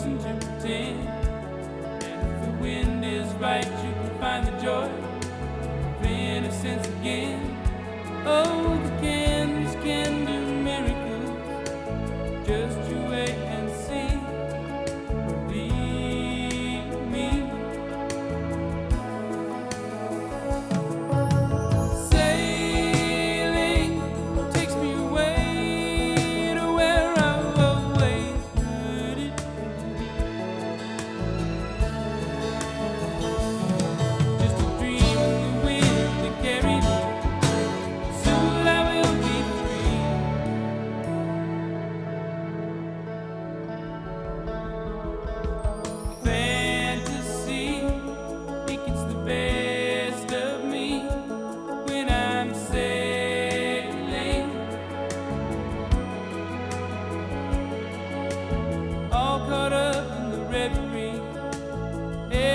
Reason to pretend. And if the wind is right, you can find the joy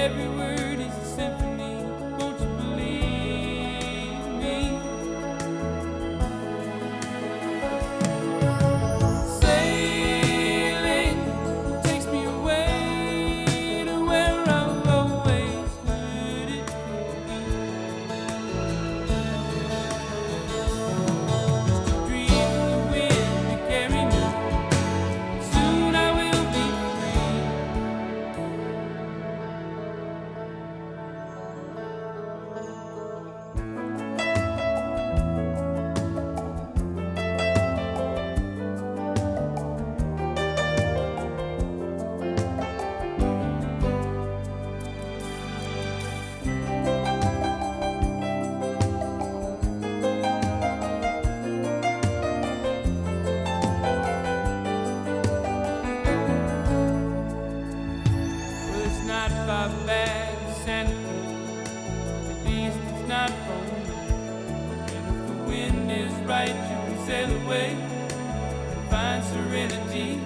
Every sail away find serenity.